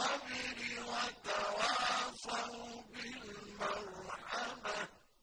وَالصَّبْرِ وَتَوَاصَوْا بِالْحَقِّ